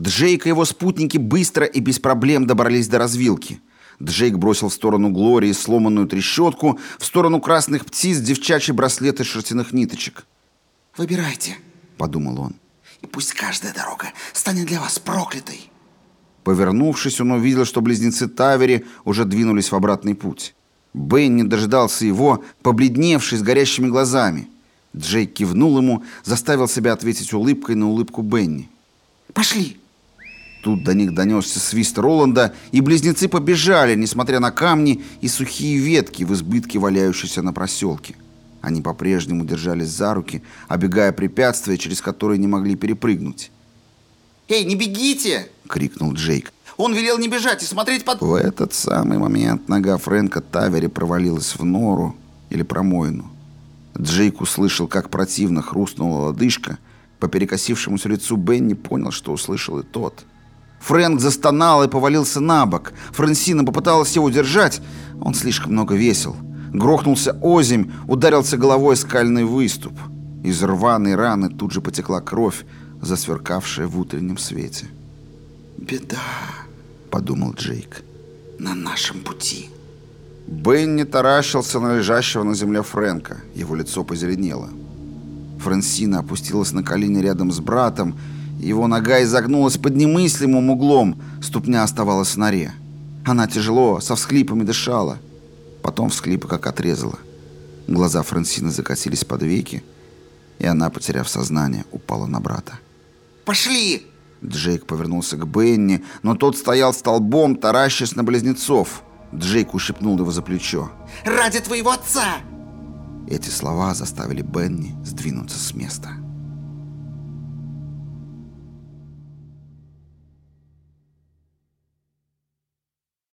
Джейк и его спутники быстро и без проблем добрались до развилки. Джейк бросил в сторону Глории сломанную трещотку, в сторону красных птиц девчачий браслет из шерстяных ниточек. «Выбирайте», — подумал он. «И пусть каждая дорога станет для вас проклятой». Повернувшись, он увидел, что близнецы Тавери уже двинулись в обратный путь. Бенни дожидался его, побледневший с горящими глазами. Джейк кивнул ему, заставил себя ответить улыбкой на улыбку Бенни. «Пошли!» Тут до них донесся свист Роланда, и близнецы побежали, несмотря на камни и сухие ветки в избытке, валяющиеся на проселке. Они по-прежнему держались за руки, обегая препятствия, через которые не могли перепрыгнуть. «Эй, не бегите!» — крикнул Джейк. «Он велел не бежать и смотреть под...» В этот самый момент нога Фрэнка Тавери провалилась в нору или промоину. Джейк услышал, как противно хрустнула лодыжка. По перекосившемуся лицу Бенни понял, что услышал и тот. Фрэнк застонал и повалился на бок. Франсина попыталась его держать. Он слишком много весил. Грохнулся озимь, ударился головой скальный выступ. Из рваной раны тут же потекла кровь, засверкавшая в утреннем свете. «Беда», — подумал Джейк, — «на нашем пути». Бенни таращился на лежащего на земле Фрэнка. Его лицо позеленело. Франсина опустилась на колени рядом с братом, его нога изогнулась под немыслимым углом, ступня оставалась в норе. Она тяжело, со всхлипами дышала. Потом всхлипы как отрезала. Глаза Франсины закатились под веки, и она, потеряв сознание, упала на брата. «Пошли!» Джейк повернулся к Бенни, но тот стоял столбом, таращась на близнецов. Джейк ущипнул его за плечо. «Ради твоего отца!» Эти слова заставили Бенни сдвинуться с места.